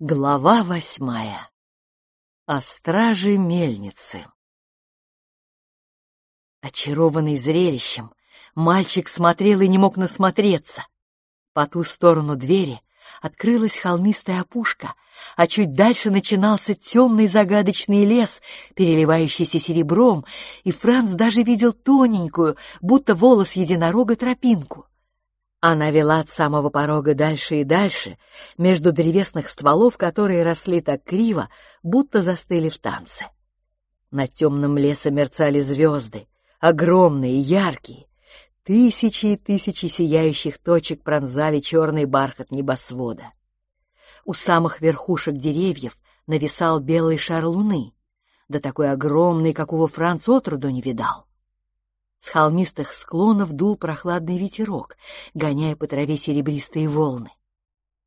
Глава восьмая. О страже мельницы. Очарованный зрелищем, мальчик смотрел и не мог насмотреться. По ту сторону двери открылась холмистая опушка, а чуть дальше начинался темный загадочный лес, переливающийся серебром, и Франц даже видел тоненькую, будто волос единорога, тропинку. Она вела от самого порога дальше и дальше, между древесных стволов, которые росли так криво, будто застыли в танце. Над темным лесом мерцали звезды, огромные, яркие. Тысячи и тысячи сияющих точек пронзали черный бархат небосвода. У самых верхушек деревьев нависал белый шар луны, да такой огромный, какого Франц отроду не видал. С холмистых склонов дул прохладный ветерок, гоняя по траве серебристые волны.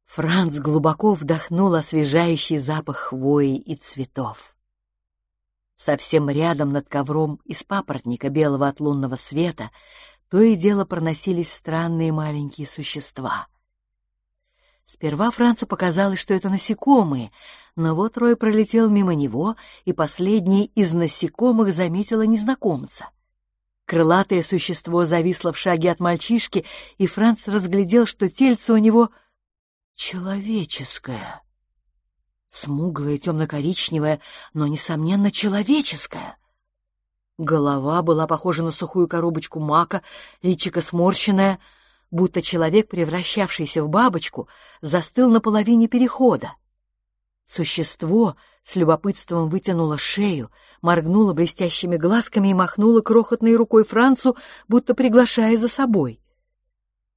Франц глубоко вдохнул освежающий запах хвои и цветов. Совсем рядом над ковром из папоротника белого от лунного света то и дело проносились странные маленькие существа. Сперва Францу показалось, что это насекомые, но вот Рой пролетел мимо него, и последний из насекомых заметила незнакомца — Крылатое существо зависло в шаге от мальчишки, и Франц разглядел, что тельце у него человеческое. Смуглое, темно-коричневое, но, несомненно, человеческое. Голова была похожа на сухую коробочку мака, личико сморщенное, будто человек, превращавшийся в бабочку, застыл на половине перехода. Существо с любопытством вытянуло шею, моргнуло блестящими глазками и махнуло крохотной рукой Францу, будто приглашая за собой.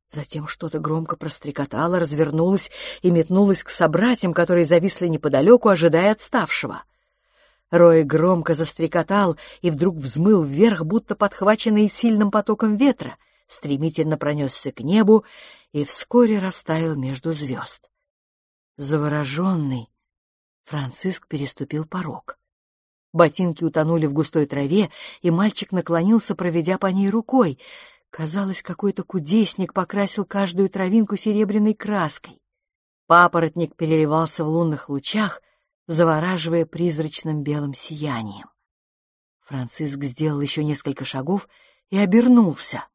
Затем что-то громко прострекотало, развернулось и метнулось к собратьям, которые зависли неподалеку, ожидая отставшего. Рой громко застрекотал и вдруг взмыл вверх, будто подхваченный сильным потоком ветра, стремительно пронесся к небу и вскоре растаял между звезд. Завороженный, Франциск переступил порог. Ботинки утонули в густой траве, и мальчик наклонился, проведя по ней рукой. Казалось, какой-то кудесник покрасил каждую травинку серебряной краской. Папоротник переливался в лунных лучах, завораживая призрачным белым сиянием. Франциск сделал еще несколько шагов и обернулся.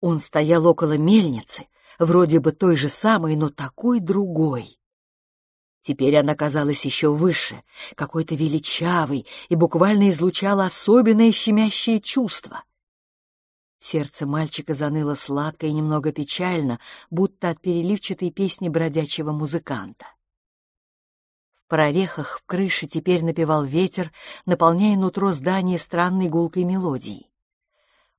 Он стоял около мельницы, вроде бы той же самой, но такой другой. Теперь она казалась еще выше, какой-то величавой, и буквально излучала особенное щемящее чувство. Сердце мальчика заныло сладко и немного печально, будто от переливчатой песни бродячего музыканта. В прорехах в крыше теперь напевал ветер, наполняя нутро здания странной гулкой мелодией.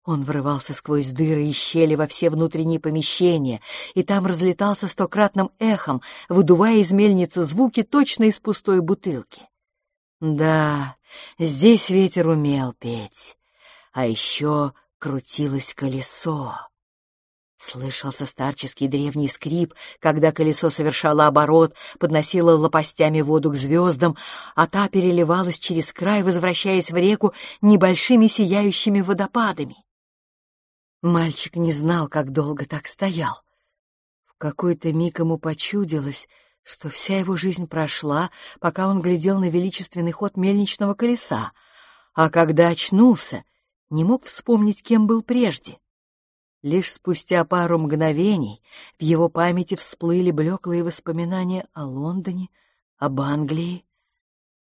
Он врывался сквозь дыры и щели во все внутренние помещения, и там разлетался стократным эхом, выдувая из мельницы звуки точно из пустой бутылки. Да, здесь ветер умел петь, а еще крутилось колесо. Слышался старческий древний скрип, когда колесо совершало оборот, подносило лопастями воду к звездам, а та переливалась через край, возвращаясь в реку небольшими сияющими водопадами. Мальчик не знал, как долго так стоял. В какой-то миг ему почудилось, что вся его жизнь прошла, пока он глядел на величественный ход мельничного колеса, а когда очнулся, не мог вспомнить, кем был прежде. Лишь спустя пару мгновений в его памяти всплыли блеклые воспоминания о Лондоне, об Англии.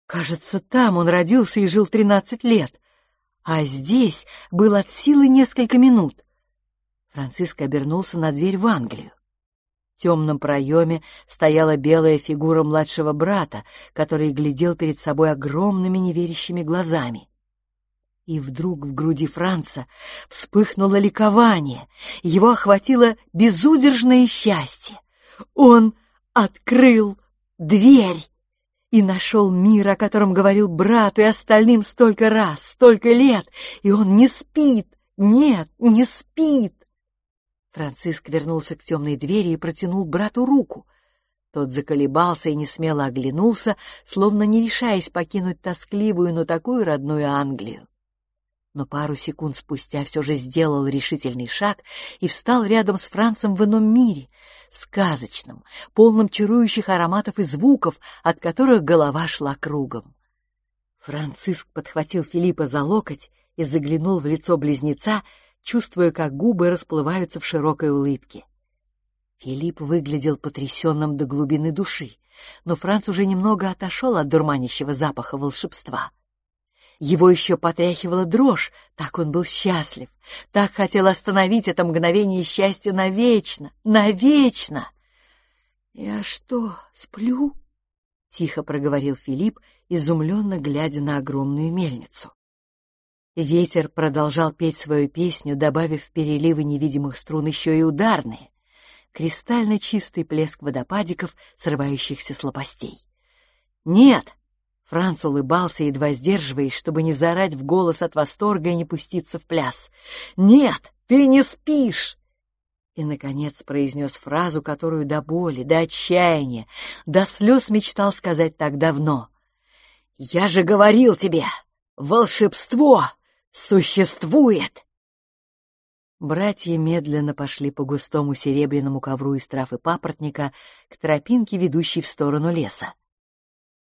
Кажется, там он родился и жил тринадцать лет а здесь был от силы несколько минут. Франциск обернулся на дверь в Англию. В темном проеме стояла белая фигура младшего брата, который глядел перед собой огромными неверящими глазами. И вдруг в груди Франца вспыхнуло ликование, его охватило безудержное счастье. Он открыл дверь! И нашел мир, о котором говорил брат и остальным столько раз, столько лет, и он не спит, нет, не спит. Франциск вернулся к темной двери и протянул брату руку. Тот заколебался и несмело оглянулся, словно не решаясь покинуть тоскливую, но такую родную Англию. Но пару секунд спустя все же сделал решительный шаг и встал рядом с Францем в ином мире, сказочном, полном чарующих ароматов и звуков, от которых голова шла кругом. Франциск подхватил Филиппа за локоть и заглянул в лицо близнеца, чувствуя, как губы расплываются в широкой улыбке. Филипп выглядел потрясенным до глубины души, но Франц уже немного отошел от дурманящего запаха волшебства. Его еще потряхивала дрожь, так он был счастлив, так хотел остановить это мгновение счастья навечно, навечно. «Я что, сплю?» — тихо проговорил Филипп, изумленно глядя на огромную мельницу. Ветер продолжал петь свою песню, добавив в переливы невидимых струн еще и ударные, кристально чистый плеск водопадиков, срывающихся с лопастей. «Нет!» Франц улыбался, едва сдерживаясь, чтобы не заорать в голос от восторга и не пуститься в пляс. «Нет, ты не спишь!» И, наконец, произнес фразу, которую до боли, до отчаяния, до слез мечтал сказать так давно. «Я же говорил тебе, волшебство существует!» Братья медленно пошли по густому серебряному ковру из трав и папоротника к тропинке, ведущей в сторону леса.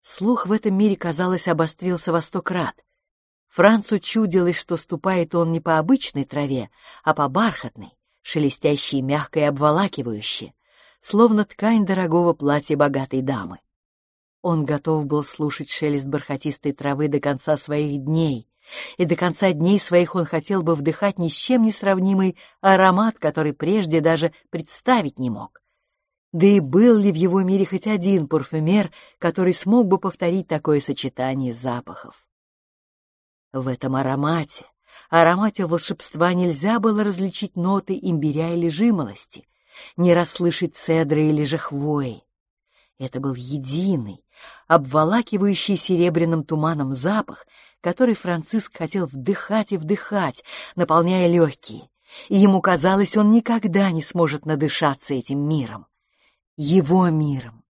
Слух в этом мире, казалось, обострился во сто крат. Францу чудилось, что ступает он не по обычной траве, а по бархатной, шелестящей мягкой и обволакивающей, словно ткань дорогого платья богатой дамы. Он готов был слушать шелест бархатистой травы до конца своих дней, и до конца дней своих он хотел бы вдыхать ни с чем не сравнимый аромат, который прежде даже представить не мог. Да и был ли в его мире хоть один парфюмер, который смог бы повторить такое сочетание запахов? В этом аромате, аромате волшебства нельзя было различить ноты имбиря или жимолости, не расслышать цедры или же хвои. Это был единый, обволакивающий серебряным туманом запах, который Франциск хотел вдыхать и вдыхать, наполняя легкие, и ему казалось, он никогда не сможет надышаться этим миром его миром,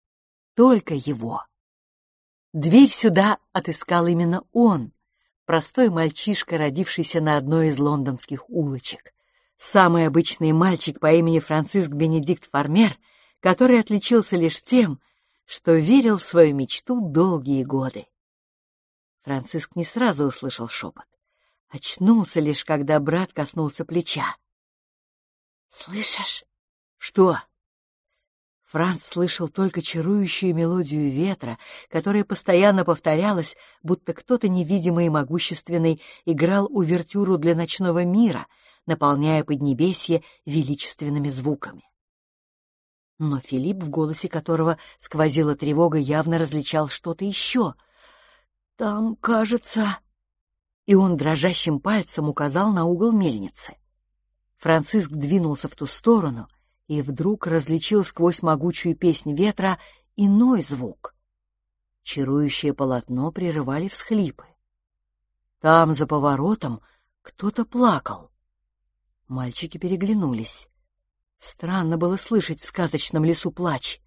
только его. Дверь сюда отыскал именно он, простой мальчишка, родившийся на одной из лондонских улочек. Самый обычный мальчик по имени Франциск Бенедикт Фармер, который отличился лишь тем, что верил в свою мечту долгие годы. Франциск не сразу услышал шепот. Очнулся лишь, когда брат коснулся плеча. «Слышишь?» «Что?» Франц слышал только чарующую мелодию ветра, которая постоянно повторялась, будто кто-то невидимый и могущественный играл увертюру для ночного мира, наполняя Поднебесье величественными звуками. Но Филипп, в голосе которого сквозила тревога, явно различал что-то еще. «Там, кажется...» И он дрожащим пальцем указал на угол мельницы. Франциск двинулся в ту сторону — и вдруг различил сквозь могучую песнь ветра иной звук. Чарующее полотно прерывали всхлипы. Там, за поворотом, кто-то плакал. Мальчики переглянулись. Странно было слышать в сказочном лесу плач.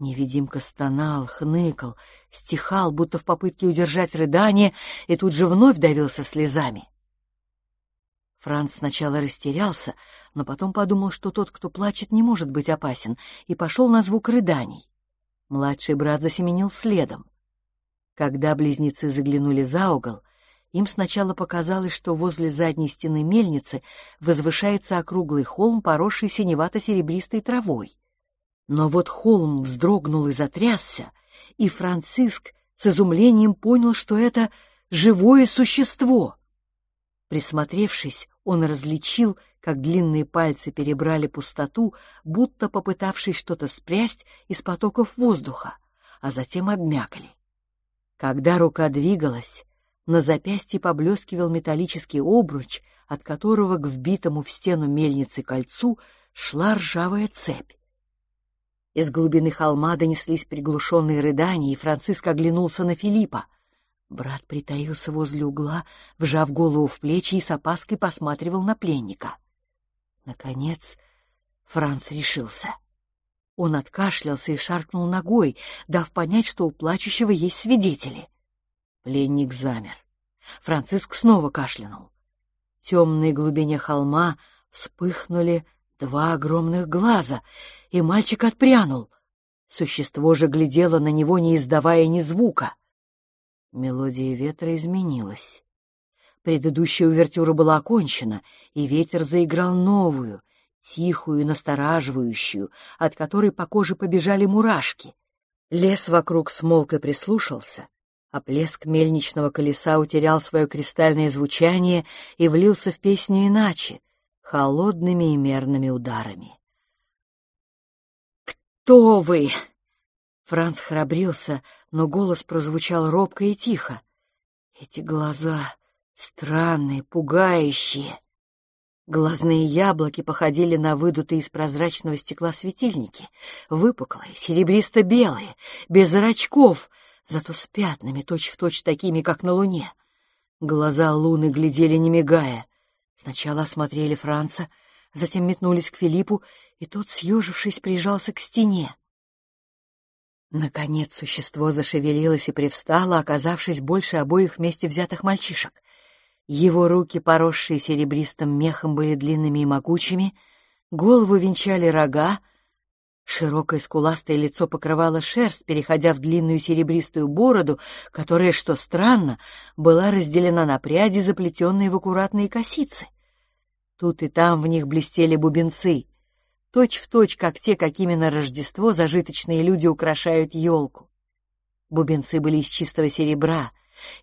Невидимка стонал, хныкал, стихал, будто в попытке удержать рыдание, и тут же вновь давился слезами. Франц сначала растерялся, но потом подумал, что тот, кто плачет, не может быть опасен, и пошел на звук рыданий. Младший брат засеменил следом. Когда близнецы заглянули за угол, им сначала показалось, что возле задней стены мельницы возвышается округлый холм, поросший синевато-серебристой травой. Но вот холм вздрогнул и затрясся, и Франциск с изумлением понял, что это живое существо — Присмотревшись, он различил, как длинные пальцы перебрали пустоту, будто попытавшись что-то спрясть из потоков воздуха, а затем обмякли. Когда рука двигалась, на запястье поблескивал металлический обруч, от которого к вбитому в стену мельницы кольцу шла ржавая цепь. Из глубины холма донеслись приглушенные рыдания, и Франциск оглянулся на Филиппа — Брат притаился возле угла, вжав голову в плечи и с опаской посматривал на пленника. Наконец Франц решился. Он откашлялся и шаркнул ногой, дав понять, что у плачущего есть свидетели. Пленник замер. Франциск снова кашлянул. В темной глубине холма вспыхнули два огромных глаза, и мальчик отпрянул. Существо же глядело на него, не издавая ни звука. Мелодия ветра изменилась. Предыдущая увертюра была окончена, и ветер заиграл новую, тихую и настораживающую, от которой по коже побежали мурашки. Лес вокруг смолк и прислушался, а плеск мельничного колеса утерял свое кристальное звучание и влился в песню иначе, холодными и мерными ударами. «Кто вы?» Франц храбрился, но голос прозвучал робко и тихо. «Эти глаза странные, пугающие». Глазные яблоки походили на выдутые из прозрачного стекла светильники, выпуклые, серебристо-белые, без зрачков, зато с пятнами, точь-в-точь точь такими, как на луне. Глаза луны глядели, не мигая. Сначала осмотрели Франца, затем метнулись к Филиппу, и тот, съежившись, прижался к стене. Наконец существо зашевелилось и привстало, оказавшись больше обоих вместе взятых мальчишек. Его руки, поросшие серебристым мехом, были длинными и могучими, голову венчали рога, широкое скуластое лицо покрывало шерсть, переходя в длинную серебристую бороду, которая, что странно, была разделена на пряди, заплетенные в аккуратные косицы. Тут и там в них блестели бубенцы, точь-в-точь, точь, как те, какими на Рождество зажиточные люди украшают елку. Бубенцы были из чистого серебра,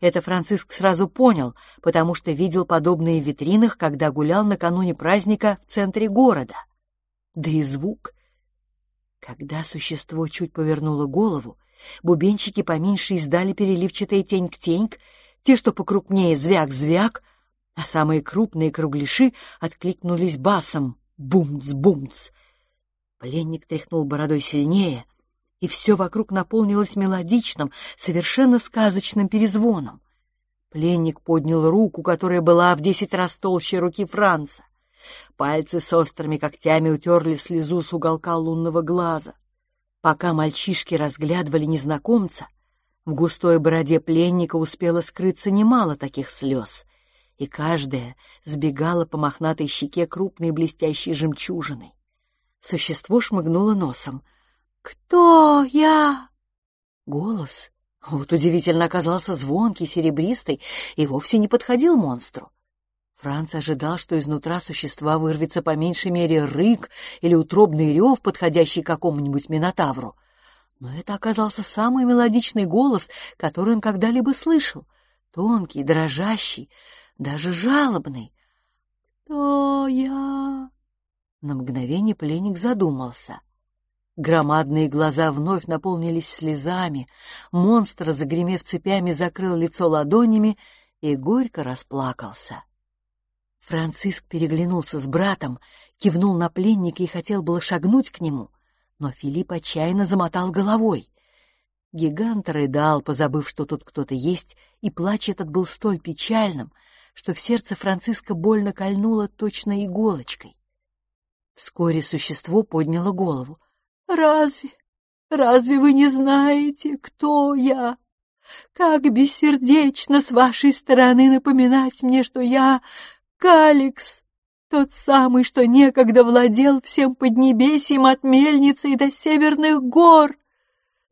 это Франциск сразу понял, потому что видел подобные в витринах, когда гулял накануне праздника в центре города. Да и звук. Когда существо чуть повернуло голову, бубенчики поменьше издали переливчатые тень-к-тень, те, что покрупнее звяк-звяк, а самые крупные кругляши откликнулись басом «бумц-бумц». Пленник тряхнул бородой сильнее — и все вокруг наполнилось мелодичным, совершенно сказочным перезвоном. Пленник поднял руку, которая была в десять раз толще руки Франца. Пальцы с острыми когтями утерли слезу с уголка лунного глаза. Пока мальчишки разглядывали незнакомца, в густой бороде пленника успело скрыться немало таких слез, и каждая сбегала по мохнатой щеке крупной блестящей жемчужиной. Существо шмыгнуло носом — «Кто я?» Голос, вот удивительно оказался звонкий, серебристый и вовсе не подходил монстру. Франц ожидал, что изнутра существа вырвется по меньшей мере рык или утробный рев, подходящий какому-нибудь минотавру. Но это оказался самый мелодичный голос, который он когда-либо слышал. Тонкий, дрожащий, даже жалобный. «Кто я?» На мгновение пленник задумался. Громадные глаза вновь наполнились слезами, монстр, загремев цепями, закрыл лицо ладонями и горько расплакался. Франциск переглянулся с братом, кивнул на пленника и хотел было шагнуть к нему, но Филипп отчаянно замотал головой. Гигант рыдал, позабыв, что тут кто-то есть, и плач этот был столь печальным, что в сердце Франциска больно кольнуло точно иголочкой. Вскоре существо подняло голову. Разве, разве вы не знаете, кто я? Как бессердечно с вашей стороны напоминать мне, что я Каликс, тот самый, что некогда владел всем Поднебесьем от мельницы и до северных гор.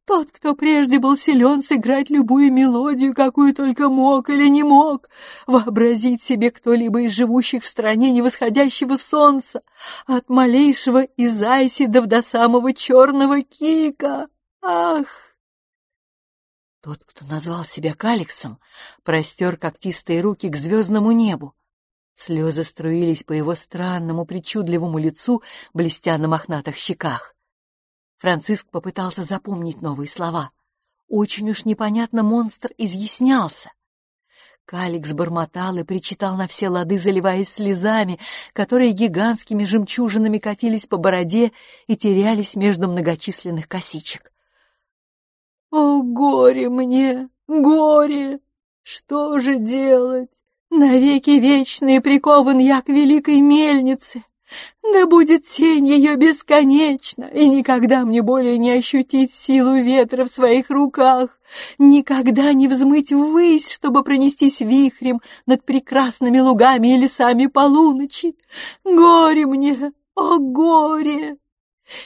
Тот, кто прежде был силен сыграть любую мелодию, какую только мог или не мог, вообразить себе кто-либо из живущих в стране невосходящего солнца, от малейшего из Айсидов до самого черного Кика. Ах! Тот, кто назвал себя Каликсом, простер когтистые руки к звездному небу. Слезы струились по его странному, причудливому лицу, блестя на мохнатых щеках. Франциск попытался запомнить новые слова. Очень уж непонятно монстр изъяснялся. Каликс бормотал и причитал на все лады, заливаясь слезами, которые гигантскими жемчужинами катились по бороде и терялись между многочисленных косичек. «О, горе мне, горе! Что же делать? Навеки вечные прикован я к великой мельнице!» Да будет тень ее бесконечна, и никогда мне более не ощутить силу ветра в своих руках, никогда не взмыть ввысь, чтобы пронестись вихрем над прекрасными лугами и лесами полуночи. Горе мне, о горе!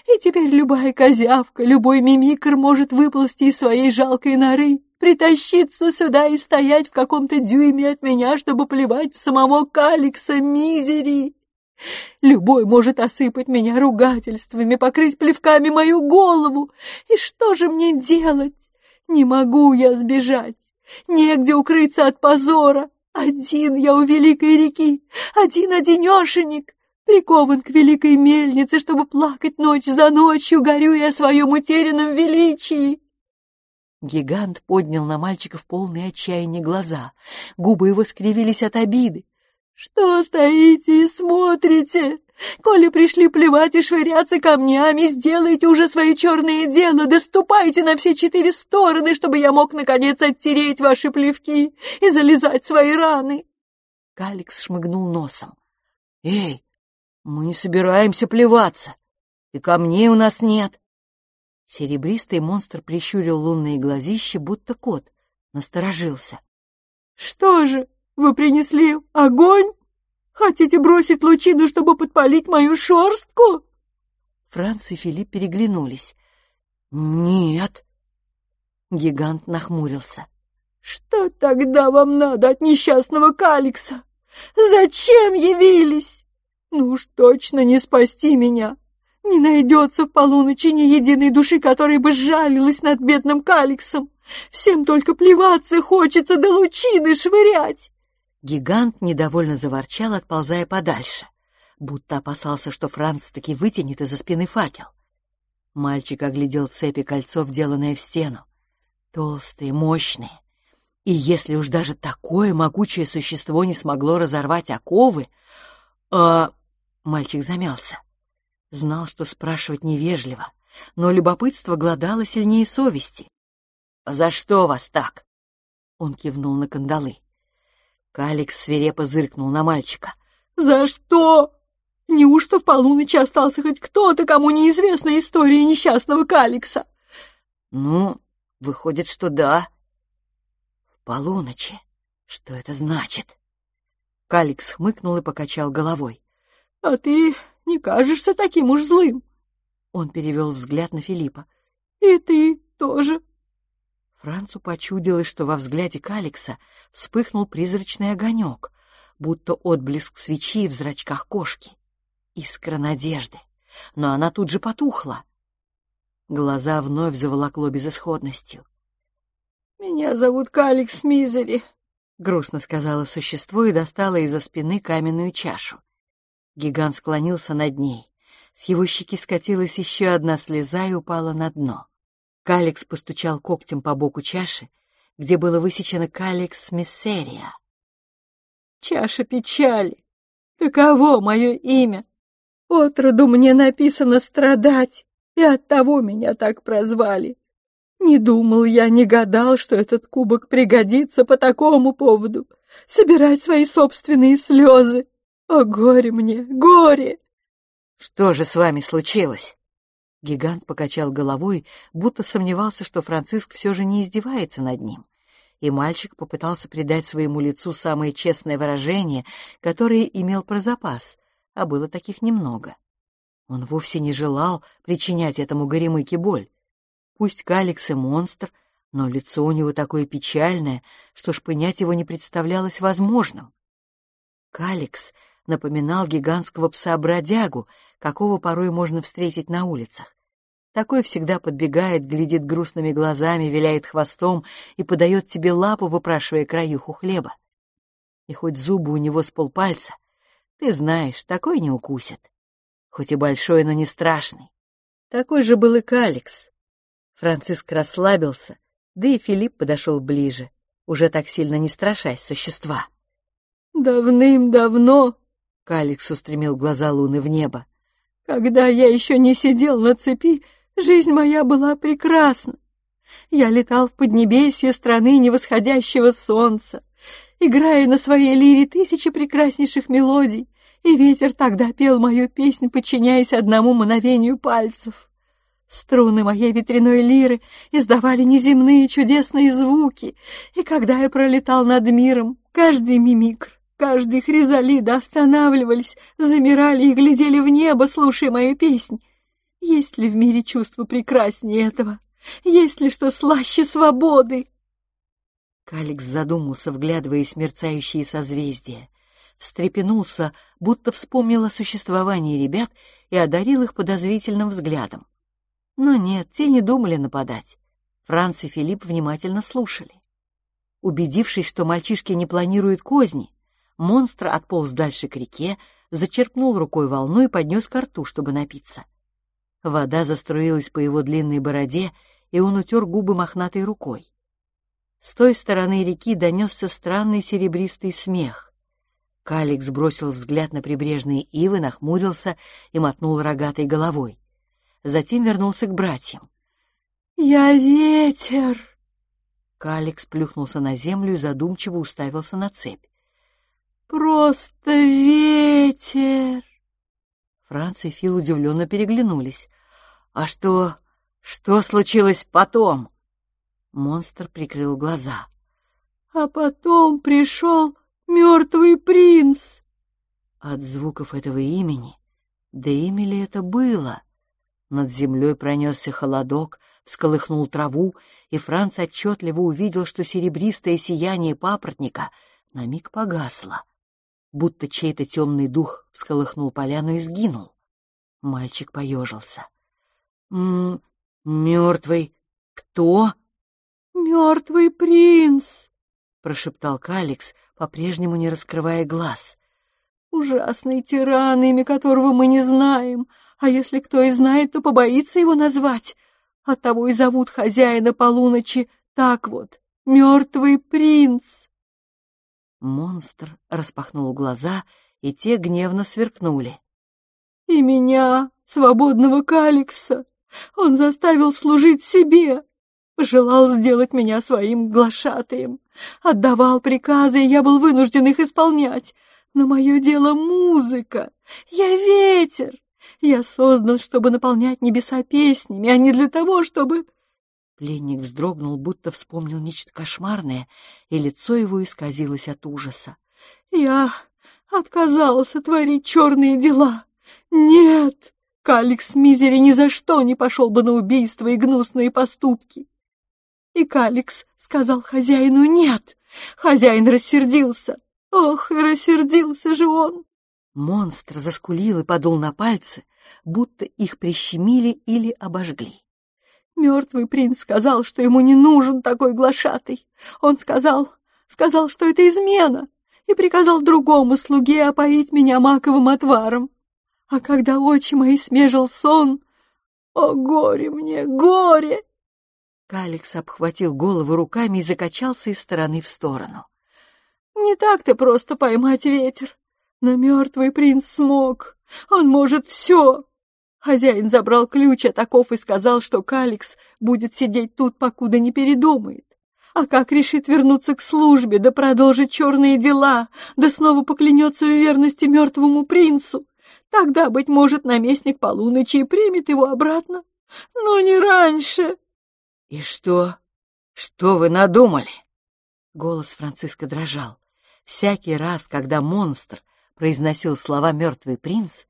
И теперь любая козявка, любой мимикр может выползти из своей жалкой норы, притащиться сюда и стоять в каком-то дюйме от меня, чтобы плевать в самого Каликса Мизери. Любой может осыпать меня ругательствами, покрыть плевками мою голову. И что же мне делать? Не могу я сбежать. Негде укрыться от позора. Один я у великой реки, один-одинешенек, прикован к великой мельнице, чтобы плакать ночь за ночью, горюя о своем утерянном величии. Гигант поднял на мальчика в полные отчаяния глаза. Губы его скривились от обиды. «Что стоите и смотрите? Коли пришли плевать и швыряться камнями, сделайте уже свои черные дела, доступайте на все четыре стороны, чтобы я мог, наконец, оттереть ваши плевки и залезать свои раны!» Каликс шмыгнул носом. «Эй, мы не собираемся плеваться, и камней у нас нет!» Серебристый монстр прищурил лунные глазища, будто кот, насторожился. «Что же, вы принесли огонь? Хотите бросить лучину, чтобы подпалить мою шорстку?» Франц и Филипп переглянулись. «Нет». Гигант нахмурился. «Что тогда вам надо от несчастного Каликса? Зачем явились? Ну уж точно не спасти меня. Не найдется в полуночи ни единой души, которая бы сжалилась над бедным Каликсом. Всем только плеваться хочется, да лучины швырять. Гигант недовольно заворчал, отползая подальше, будто опасался, что Франц таки вытянет из-за спины факел. Мальчик оглядел цепи кольцо, вделанное в стену. Толстые, мощные. И если уж даже такое могучее существо не смогло разорвать оковы... А... Мальчик замялся. Знал, что спрашивать невежливо, но любопытство глодало сильнее совести. «За что вас так?» Он кивнул на кандалы. Каликс свирепо зыркнул на мальчика. «За что? Неужто в полуночи остался хоть кто-то, кому неизвестна история несчастного Каликса?» «Ну, выходит, что да». «В полуночи? Что это значит?» Каликс хмыкнул и покачал головой. «А ты не кажешься таким уж злым?» Он перевел взгляд на Филиппа. «И ты тоже Францу почудилось, что во взгляде Каликса вспыхнул призрачный огонек, будто отблеск свечи в зрачках кошки. Искра надежды, но она тут же потухла. Глаза вновь заволокло безысходностью. «Меня зовут Каликс Мизери», — грустно сказала существо и достала из-за спины каменную чашу. Гигант склонился над ней. С его щеки скатилась еще одна слеза и упала на дно. Каликс постучал когтем по боку чаши, где было высечено «Каликс Миссерия». «Чаша печали! Таково мое имя! Отроду мне написано страдать, и оттого меня так прозвали. Не думал я, не гадал, что этот кубок пригодится по такому поводу. Собирать свои собственные слезы. О, горе мне, горе!» «Что же с вами случилось?» Гигант покачал головой, будто сомневался, что Франциск все же не издевается над ним. И мальчик попытался придать своему лицу самое честное выражение, которое имел про запас, а было таких немного. Он вовсе не желал причинять этому горемыке боль. Пусть Каликс и монстр, но лицо у него такое печальное, что шпынять его не представлялось возможным. Каликс напоминал гигантского пса-бродягу, какого порой можно встретить на улицах. Такой всегда подбегает, глядит грустными глазами, виляет хвостом и подает тебе лапу, выпрашивая краюху хлеба. И хоть зубы у него с полпальца, ты знаешь, такой не укусит. Хоть и большой, но не страшный. Такой же был и Каликс. Франциск расслабился, да и Филипп подошел ближе, уже так сильно не страшась существа. «Давным-давно Каликс устремил глаза луны в небо. «Когда я еще не сидел на цепи, жизнь моя была прекрасна. Я летал в поднебесье страны невосходящего солнца, играя на своей лире тысячи прекраснейших мелодий и ветер тогда пел мою песнь, подчиняясь одному мановению пальцев. Струны моей ветряной лиры издавали неземные чудесные звуки, и когда я пролетал над миром, каждый мимикр, каждый хризалид останавливались, замирали и глядели в небо, слушая мою песнь. Есть ли в мире чувство прекраснее этого? Есть ли что слаще свободы? Каликс задумался, вглядываясь в мерцающие созвездия. Встрепенулся, будто вспомнил о существовании ребят и одарил их подозрительным взглядом. Но нет, те не думали нападать. Франц и Филипп внимательно слушали. Убедившись, что мальчишки не планируют козни, монстр отполз дальше к реке, зачерпнул рукой волну и поднес ко рту, чтобы напиться. Вода заструилась по его длинной бороде, и он утер губы мохнатой рукой. С той стороны реки донесся странный серебристый смех. Калик сбросил взгляд на прибрежные ивы, нахмурился и мотнул рогатой головой. Затем вернулся к братьям. «Я ветер!» Калик сплюхнулся на землю и задумчиво уставился на цепь. «Просто ветер!» Франц и Фил удивленно переглянулись. «А что... что случилось потом?» Монстр прикрыл глаза. «А потом пришел мертвый принц!» От звуков этого имени, да имя ли это было? Над землей пронесся холодок, всколыхнул траву, и Франц отчетливо увидел, что серебристое сияние папоротника на миг погасло будто чей-то темный дух всколыхнул поляну и сгинул. Мальчик поежился. «М -м, «Мертвый кто?» «Мертвый принц», — прошептал Каликс, по-прежнему не раскрывая глаз. «Ужасный тиран, имя которого мы не знаем, а если кто и знает, то побоится его назвать. Оттого и зовут хозяина полуночи так вот, мертвый принц». Монстр распахнул глаза, и те гневно сверкнули. «И меня, свободного Каликса, он заставил служить себе, желал сделать меня своим глашатаем, отдавал приказы, и я был вынужден их исполнять. Но мое дело — музыка, я ветер, я создан, чтобы наполнять небеса песнями, а не для того, чтобы...» Пленник вздрогнул, будто вспомнил нечто кошмарное, и лицо его исказилось от ужаса. «Я отказался творить черные дела. Нет, Каликс Мизери ни за что не пошел бы на убийство и гнусные поступки. И Каликс сказал хозяину «нет». Хозяин рассердился. Ох, и рассердился же он! Монстр заскулил и подул на пальцы, будто их прищемили или обожгли. Мертвый принц сказал, что ему не нужен такой глашатый. Он сказал, сказал, что это измена, и приказал другому слуге опоить меня маковым отваром. А когда очи мои смежил сон, о, горе мне, горе! Каликс обхватил голову руками и закачался из стороны в сторону. Не так-то просто поймать ветер, но мертвый принц смог. Он может все. Хозяин забрал ключ от оков и сказал, что Каликс будет сидеть тут, покуда не передумает. А как решит вернуться к службе, да продолжить черные дела, да снова поклянется в верности мертвому принцу, тогда, быть может, наместник полуночи и примет его обратно. Но не раньше. — И что? Что вы надумали? Голос Франциска дрожал. Всякий раз, когда монстр произносил слова «мертвый принц»,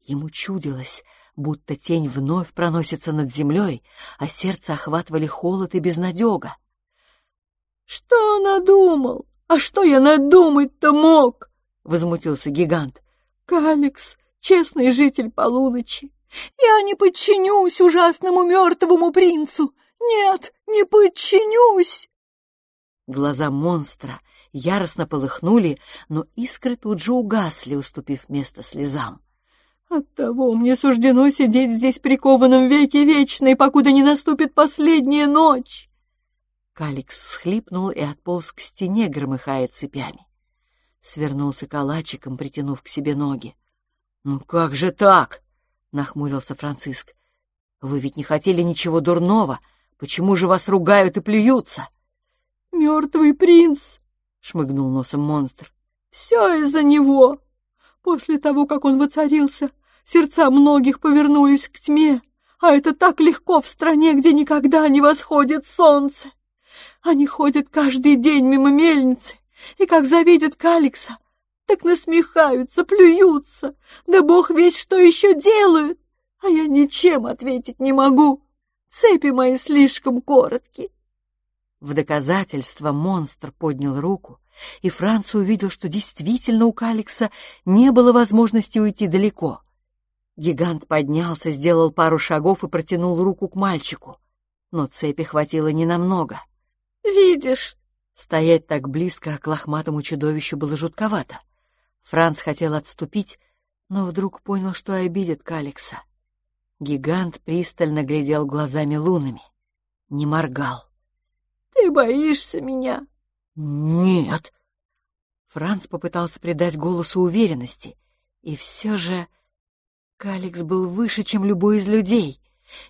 ему чудилось, будто тень вновь проносится над землей, а сердце охватывали холод и безнадега. «Что надумал? А что я надумать-то мог?» — возмутился гигант. «Каликс, честный житель полуночи, я не подчинюсь ужасному мертвому принцу! Нет, не подчинюсь!» Глаза монстра яростно полыхнули, но искры тут же угасли, уступив место слезам. Оттого мне суждено сидеть здесь прикованным веки вечной, покуда не наступит последняя ночь. Каликс схлипнул и отполз к стене, громыхая цепями. Свернулся калачиком, притянув к себе ноги. — Ну как же так? — нахмурился Франциск. — Вы ведь не хотели ничего дурного. Почему же вас ругают и плюются? — Мертвый принц! — шмыгнул носом монстр. — Все из-за него. После того, как он воцарился, сердца многих повернулись к тьме, а это так легко в стране, где никогда не восходит солнце. Они ходят каждый день мимо мельницы, и как завидят Каликса, так насмехаются, плюются, да бог весь что еще делают, а я ничем ответить не могу. Цепи мои слишком короткие. В доказательство монстр поднял руку, и Франц увидел, что действительно у Каликса не было возможности уйти далеко. Гигант поднялся, сделал пару шагов и протянул руку к мальчику, но цепи хватило ненамного. «Видишь?» Стоять так близко к лохматому чудовищу было жутковато. Франц хотел отступить, но вдруг понял, что обидит Каликса. Гигант пристально глядел глазами лунами, не моргал. «Ты боишься меня?» «Нет!» Франц попытался придать голосу уверенности, и все же Каликс был выше, чем любой из людей.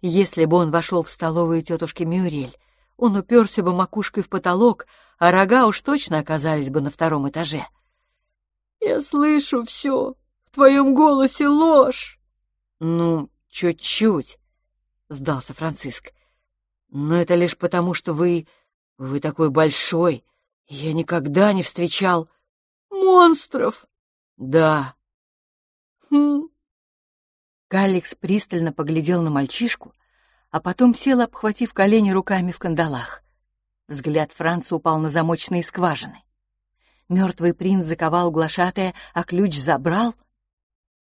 Если бы он вошел в столовую тетушки Мюрель, он уперся бы макушкой в потолок, а рога уж точно оказались бы на втором этаже. «Я слышу все. В твоем голосе ложь!» «Ну, чуть-чуть», — сдался Франциск. «Но это лишь потому, что вы... вы такой большой. Я никогда не встречал...» «Монстров!» «Да». «Хм...» Каликс пристально поглядел на мальчишку, а потом сел, обхватив колени руками в кандалах. Взгляд Франца упал на замочные скважины. Мертвый принц заковал глашатая, а ключ забрал?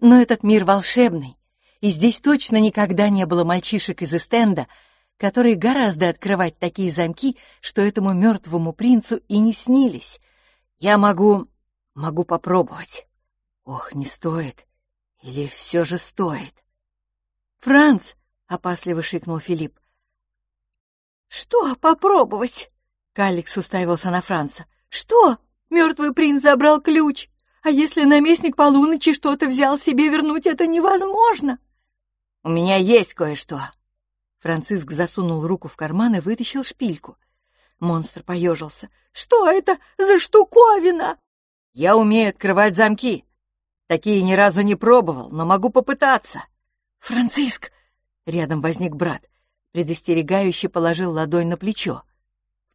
Но этот мир волшебный, и здесь точно никогда не было мальчишек из Эстенда, которые гораздо открывать такие замки, что этому мертвому принцу и не снились. Я могу... могу попробовать. Ох, не стоит. Или все же стоит? «Франц!» — опасливо шикнул Филипп. «Что попробовать?» Каликс уставился на Франца. «Что? Мертвый принц забрал ключ. А если наместник полуночи что-то взял себе, вернуть это невозможно». «У меня есть кое-что». Франциск засунул руку в карман и вытащил шпильку. Монстр поежился. «Что это за штуковина?» «Я умею открывать замки. Такие ни разу не пробовал, но могу попытаться». «Франциск!» Рядом возник брат. Предостерегающе положил ладонь на плечо.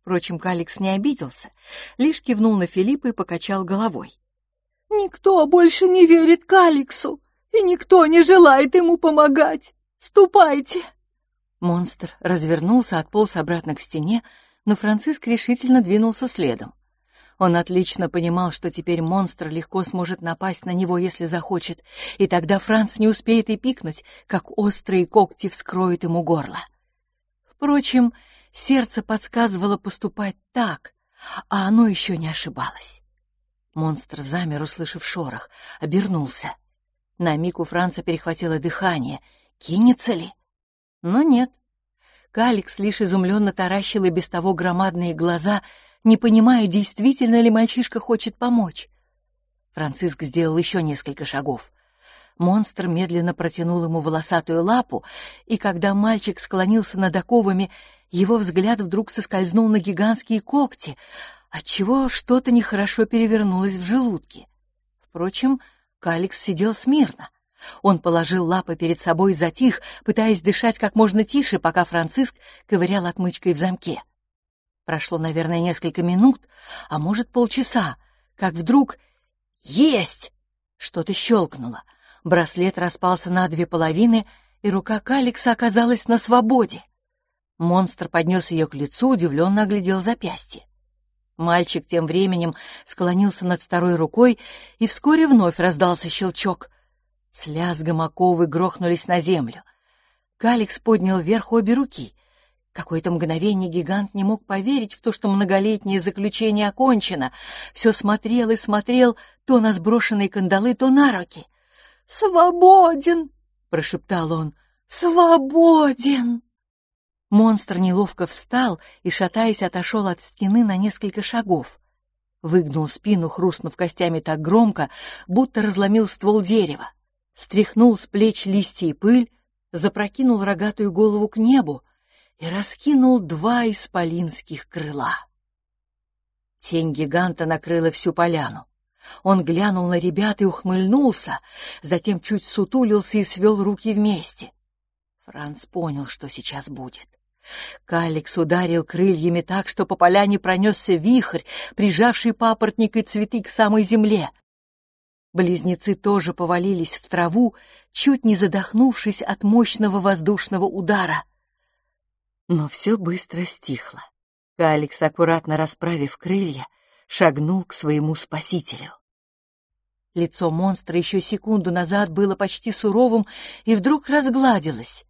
Впрочем, Каликс не обиделся, лишь кивнул на Филиппа и покачал головой. «Никто больше не верит Каликсу, и никто не желает ему помогать. Ступайте!» Монстр развернулся, отполз обратно к стене, но Франциск решительно двинулся следом. Он отлично понимал, что теперь монстр легко сможет напасть на него, если захочет, и тогда Франц не успеет и пикнуть, как острые когти вскроют ему горло. Впрочем, сердце подсказывало поступать так, а оно еще не ошибалось. Монстр замер, услышав шорох, обернулся. На миг у Франца перехватило дыхание. Кинется ли? Но нет. Каликс лишь изумленно таращил и без того громадные глаза — не понимая, действительно ли мальчишка хочет помочь. Франциск сделал еще несколько шагов. Монстр медленно протянул ему волосатую лапу, и когда мальчик склонился над оковами, его взгляд вдруг соскользнул на гигантские когти, отчего что-то нехорошо перевернулось в желудке. Впрочем, Каликс сидел смирно. Он положил лапы перед собой и затих, пытаясь дышать как можно тише, пока Франциск ковырял отмычкой в замке. Прошло, наверное, несколько минут, а может, полчаса, как вдруг... Есть! Что-то щелкнуло. Браслет распался на две половины, и рука Каликса оказалась на свободе. Монстр поднес ее к лицу, удивленно оглядел запястье. Мальчик тем временем склонился над второй рукой, и вскоре вновь раздался щелчок. С лязгом оковы грохнулись на землю. Каликс поднял вверх обе руки. Какое-то мгновение гигант не мог поверить в то, что многолетнее заключение окончено. Все смотрел и смотрел то на сброшенные кандалы, то на руки. «Свободен!» — прошептал он. «Свободен!» Монстр неловко встал и, шатаясь, отошел от стены на несколько шагов. Выгнул спину, хрустнув костями так громко, будто разломил ствол дерева. Стряхнул с плеч листья и пыль, запрокинул рогатую голову к небу, и раскинул два исполинских крыла. Тень гиганта накрыла всю поляну. Он глянул на ребят и ухмыльнулся, затем чуть сутулился и свел руки вместе. Франц понял, что сейчас будет. Каликс ударил крыльями так, что по поляне пронесся вихрь, прижавший папоротник и цветы к самой земле. Близнецы тоже повалились в траву, чуть не задохнувшись от мощного воздушного удара. Но все быстро стихло. Каликс, аккуратно расправив крылья, шагнул к своему спасителю. Лицо монстра еще секунду назад было почти суровым и вдруг разгладилось.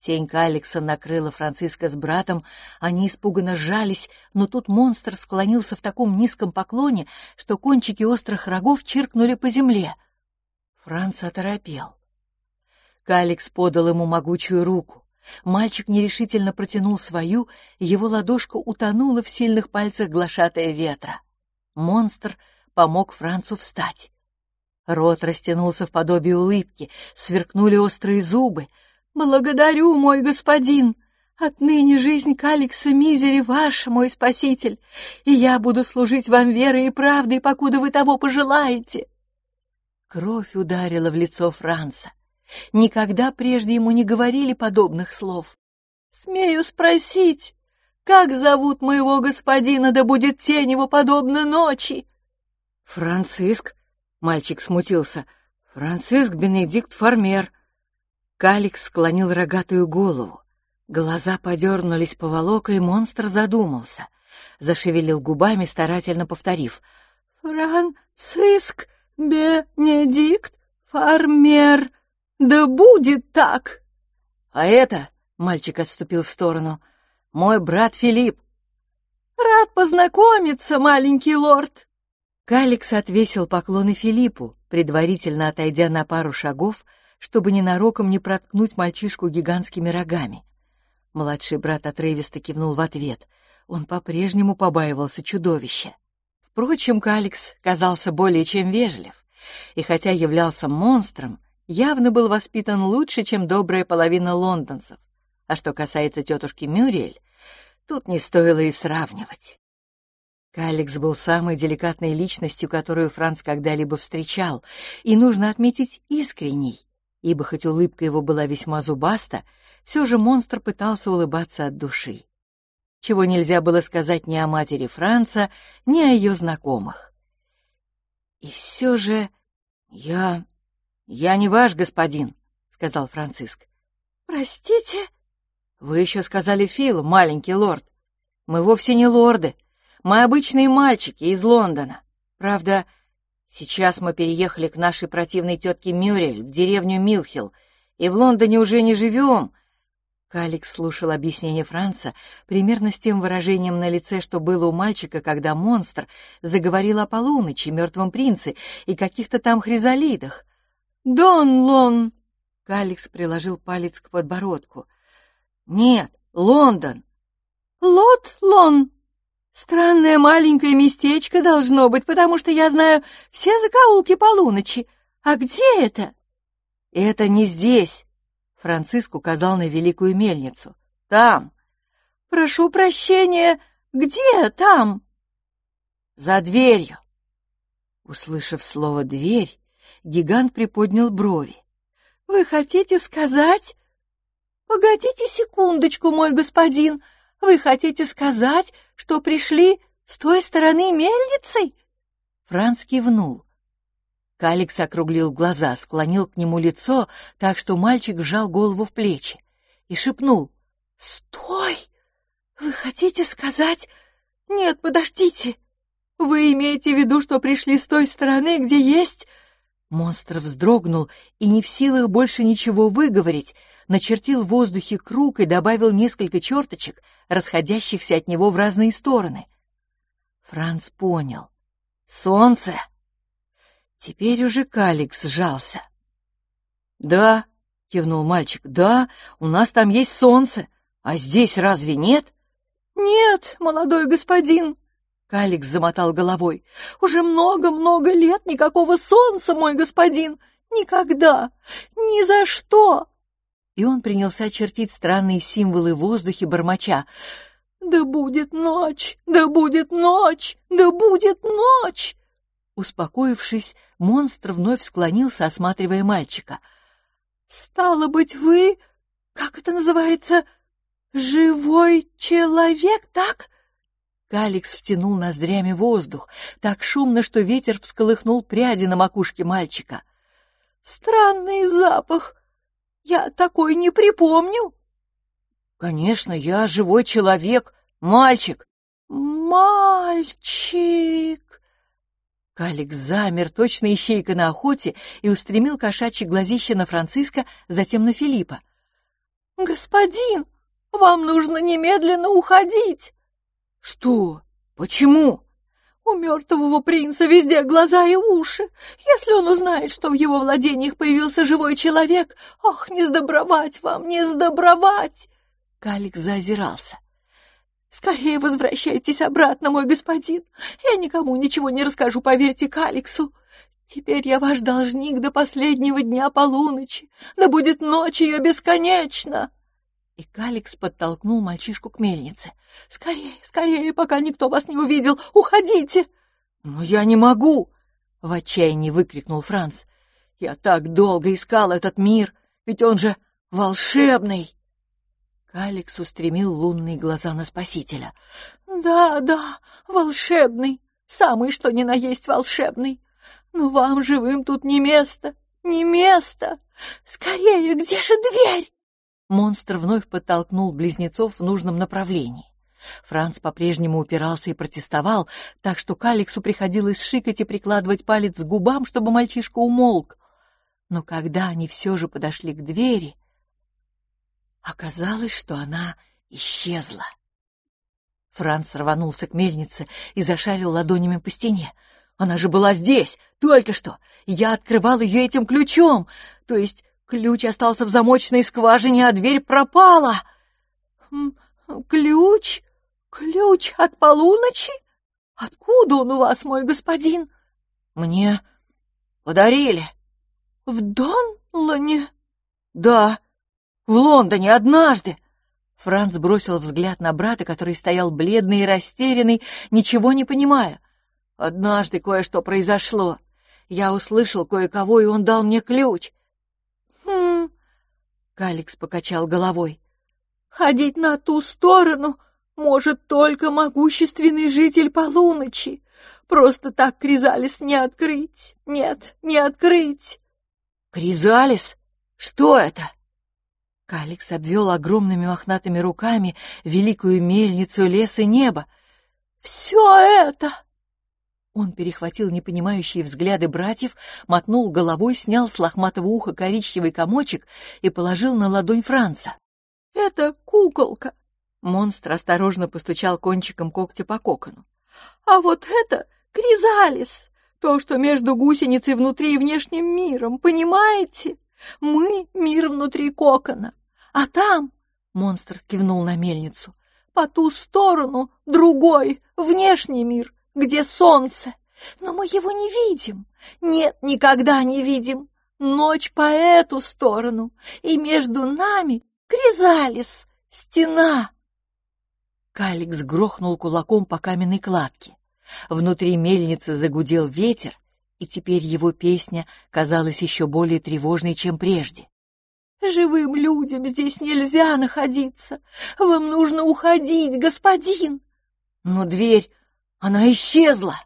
Тенька Алекса накрыла Франциска с братом, они испуганно сжались, но тут монстр склонился в таком низком поклоне, что кончики острых рогов чиркнули по земле. Франц оторопел. Каликс подал ему могучую руку. Мальчик нерешительно протянул свою, его ладошка утонула в сильных пальцах глашатая ветра. Монстр помог Францу встать. Рот растянулся в подобие улыбки, сверкнули острые зубы — «Благодарю, мой господин! Отныне жизнь Каликса Мизери ваша, мой спаситель, и я буду служить вам верой и правдой, покуда вы того пожелаете!» Кровь ударила в лицо Франца. Никогда прежде ему не говорили подобных слов. «Смею спросить, как зовут моего господина, да будет тень его подобна ночи?» «Франциск», — мальчик смутился, — «Франциск Бенедикт Фармер». Каликс склонил рогатую голову. Глаза подернулись по волоку, и монстр задумался. Зашевелил губами, старательно повторив. «Франциск Бенедикт Фармер, да будет так!» «А это...» — мальчик отступил в сторону. «Мой брат Филипп». «Рад познакомиться, маленький лорд!» Каликс отвесил поклоны Филиппу, предварительно отойдя на пару шагов, чтобы ненароком не проткнуть мальчишку гигантскими рогами. Младший брат отрывисто кивнул в ответ. Он по-прежнему побаивался чудовища. Впрочем, Каликс казался более чем вежлив, и хотя являлся монстром, явно был воспитан лучше, чем добрая половина лондонцев. А что касается тетушки Мюриэль, тут не стоило и сравнивать. Каликс был самой деликатной личностью, которую Франц когда-либо встречал, и, нужно отметить, искренней ибо хоть улыбка его была весьма зубаста, все же монстр пытался улыбаться от души. Чего нельзя было сказать ни о матери Франца, ни о ее знакомых. «И все же я... я не ваш господин», — сказал Франциск. «Простите?» «Вы еще сказали Филу, маленький лорд. Мы вовсе не лорды. Мы обычные мальчики из Лондона. Правда, — Сейчас мы переехали к нашей противной тетке Мюрель в деревню Милхилл, и в Лондоне уже не живем. Каликс слушал объяснение Франца примерно с тем выражением на лице, что было у мальчика, когда монстр заговорил о полуночи, мертвом принце и каких-то там хризалидах. «Дон Лон!» — Каликс приложил палец к подбородку. «Нет, Лондон!» «Лот Лон!» Странное маленькое местечко должно быть, потому что я знаю все закоулки полуночи. А где это? Это не здесь. Франциск указал на великую мельницу. Там. Прошу прощения, где там? За дверью. Услышав слово «дверь», гигант приподнял брови. «Вы хотите сказать...» «Погодите секундочку, мой господин!» Вы хотите сказать, что пришли с той стороны мельницы?» Франц кивнул. Каликс округлил глаза, склонил к нему лицо, так что мальчик вжал голову в плечи и шепнул. «Стой! Вы хотите сказать... Нет, подождите! Вы имеете в виду, что пришли с той стороны, где есть...» Монстр вздрогнул и не в силах больше ничего выговорить, начертил в воздухе круг и добавил несколько черточек, расходящихся от него в разные стороны. Франц понял. «Солнце!» Теперь уже Калик сжался. «Да», — кивнул мальчик, — «да, у нас там есть солнце, а здесь разве нет?» «Нет, молодой господин», — Каликс замотал головой, — «уже много-много лет никакого солнца, мой господин, никогда, ни за что!» и он принялся чертить странные символы в воздухе, бормоча. «Да будет ночь! Да будет ночь! Да будет ночь!» Успокоившись, монстр вновь склонился, осматривая мальчика. «Стало быть, вы, как это называется, живой человек, так?» Каликс втянул ноздрями воздух, так шумно, что ветер всколыхнул пряди на макушке мальчика. «Странный запах. Я такой не припомню». «Конечно, я живой человек, мальчик». «Мальчик!» Каликс замер, точно ищейка на охоте, и устремил кошачьи глазища на Франциска, затем на Филиппа. «Господин, вам нужно немедленно уходить!» «Что? Почему?» «У мертвого принца везде глаза и уши. Если он узнает, что в его владениях появился живой человек, ох, не сдобровать вам, не сдобровать!» Калик заозирался. «Скорее возвращайтесь обратно, мой господин. Я никому ничего не расскажу, поверьте Каликсу. Теперь я ваш должник до последнего дня полуночи. Да будет ночь ее бесконечно!» И Каликс подтолкнул мальчишку к мельнице. «Скорее, скорее, пока никто вас не увидел! Уходите!» «Но я не могу!» — в отчаянии выкрикнул Франц. «Я так долго искал этот мир, ведь он же волшебный!» Каликс устремил лунные глаза на спасителя. «Да, да, волшебный, самый что ни на есть волшебный. Но вам живым тут не место, не место! Скорее, где же дверь?» Монстр вновь подтолкнул близнецов в нужном направлении. Франц по-прежнему упирался и протестовал, так что Каликсу приходилось шикать и прикладывать палец к губам, чтобы мальчишка умолк. Но когда они все же подошли к двери, оказалось, что она исчезла. Франц рванулся к мельнице и зашарил ладонями по стене. Она же была здесь, только что. Я открывал ее этим ключом, то есть Ключ остался в замочной скважине, а дверь пропала. Ключ? Ключ от полуночи? Откуда он у вас, мой господин? Мне подарили. В Донлоне? Да, в Лондоне однажды. Франц бросил взгляд на брата, который стоял бледный и растерянный, ничего не понимая. Однажды кое-что произошло. Я услышал кое-кого, и он дал мне ключ. Каликс покачал головой. «Ходить на ту сторону может только могущественный житель полуночи. Просто так Кризалис не открыть. Нет, не открыть». «Кризалис? Что это?» Каликс обвел огромными мохнатыми руками великую мельницу леса неба. «Все это!» Он перехватил непонимающие взгляды братьев, мотнул головой, снял с лохматого уха коричневый комочек и положил на ладонь Франца. «Это куколка!» Монстр осторожно постучал кончиком когтя по кокону. «А вот это кризалис! То, что между гусеницей внутри и внешним миром, понимаете? Мы — мир внутри кокона, а там...» Монстр кивнул на мельницу. «По ту сторону другой, внешний мир, где солнце, но мы его не видим. Нет, никогда не видим. Ночь по эту сторону, и между нами Кризалис, стена. Каликс грохнул кулаком по каменной кладке. Внутри мельницы загудел ветер, и теперь его песня казалась еще более тревожной, чем прежде. «Живым людям здесь нельзя находиться. Вам нужно уходить, господин!» «Но дверь она исчезла!»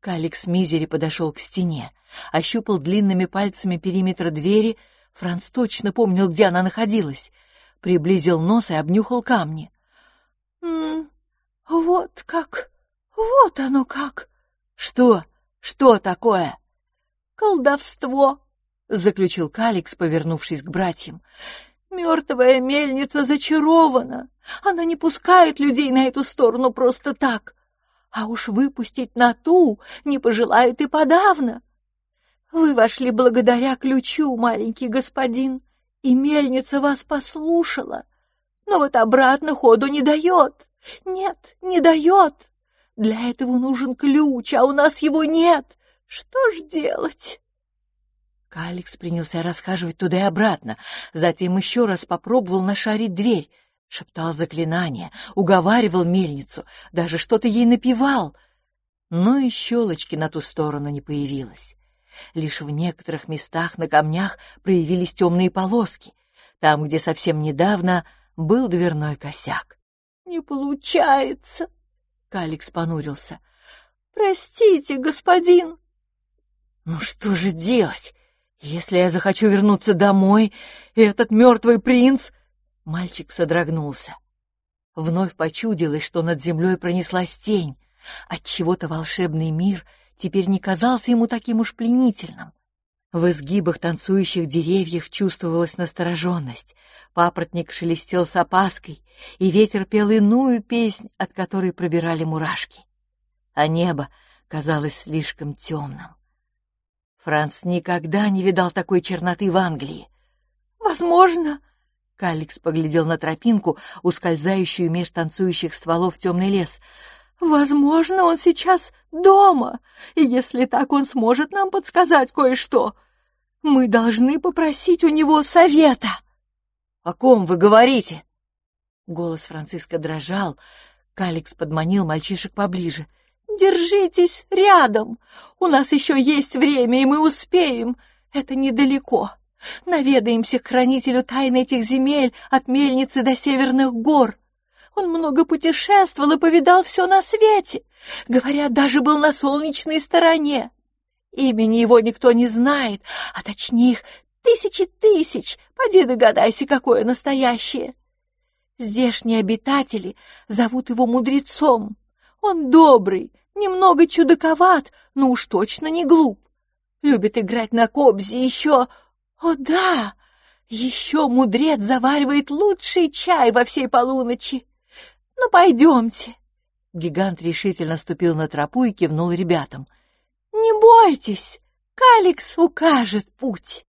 Каликс Мизери подошел к стене, ощупал длинными пальцами периметр двери. Франц точно помнил, где она находилась. Приблизил нос и обнюхал камни. «М -м, «Вот как! Вот оно как!» «Что? Что такое?» «Колдовство!» — заключил Каликс, повернувшись к братьям. «Мертвая мельница зачарована. Она не пускает людей на эту сторону просто так а уж выпустить на ту не пожелает и подавно. Вы вошли благодаря ключу, маленький господин, и мельница вас послушала, но вот обратно ходу не дает. Нет, не дает. Для этого нужен ключ, а у нас его нет. Что ж делать?» Каликс принялся расхаживать туда и обратно, затем еще раз попробовал нашарить дверь — Шептал заклинания, уговаривал мельницу, даже что-то ей напевал. но и щелочки на ту сторону не появилось. Лишь в некоторых местах на камнях проявились темные полоски, там, где совсем недавно был дверной косяк. «Не получается!» — Каликс понурился. «Простите, господин!» «Ну что же делать, если я захочу вернуться домой, и этот мертвый принц...» Мальчик содрогнулся. Вновь почудилось, что над землей пронеслась тень. Отчего-то волшебный мир теперь не казался ему таким уж пленительным. В изгибах танцующих деревьев чувствовалась настороженность. Папоротник шелестел с опаской, и ветер пел иную песнь, от которой пробирали мурашки. А небо казалось слишком темным. Франц никогда не видал такой черноты в Англии. «Возможно...» — Каликс поглядел на тропинку, ускользающую меж танцующих стволов темный лес. «Возможно, он сейчас дома, и если так, он сможет нам подсказать кое-что. Мы должны попросить у него совета. О ком вы говорите? Голос Франциска дрожал. Каликс подманил мальчишек поближе. Держитесь рядом. У нас еще есть время, и мы успеем. Это недалеко. Наведаемся к хранителю тайн этих земель от мельницы до северных гор. Он много путешествовал и повидал все на свете. Говорят, даже был на солнечной стороне. Имени его никто не знает, а точнее их тысячи тысяч. Поди догадайся, какое настоящее. Здешние обитатели зовут его мудрецом. Он добрый, немного чудаковат, но уж точно не глуп. Любит играть на кобзе еще... О да, еще мудрец заваривает лучший чай во всей полуночи. Ну, пойдемте. Гигант решительно ступил на тропу и кивнул ребятам. «Не бойтесь, Каликс укажет путь».